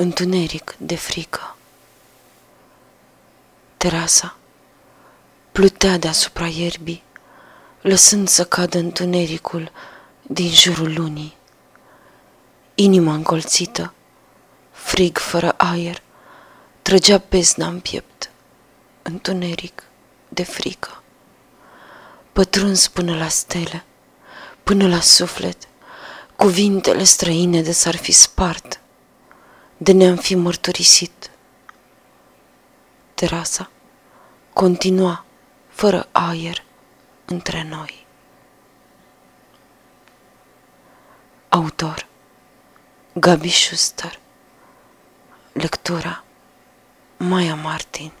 întuneric de frică. Terasa plutea deasupra ierbii, lăsând să cadă întunericul din jurul lunii. Inima încolțită, frig fără aer, trăgea bezna în piept, întuneric de frică. Pătruns până la stele, până la suflet, cuvintele străine de s-ar fi spart, de ne-am fi mărturisit. Terasa continua fără aer între noi. Autor Gabi Schuster Lectura Maya Martin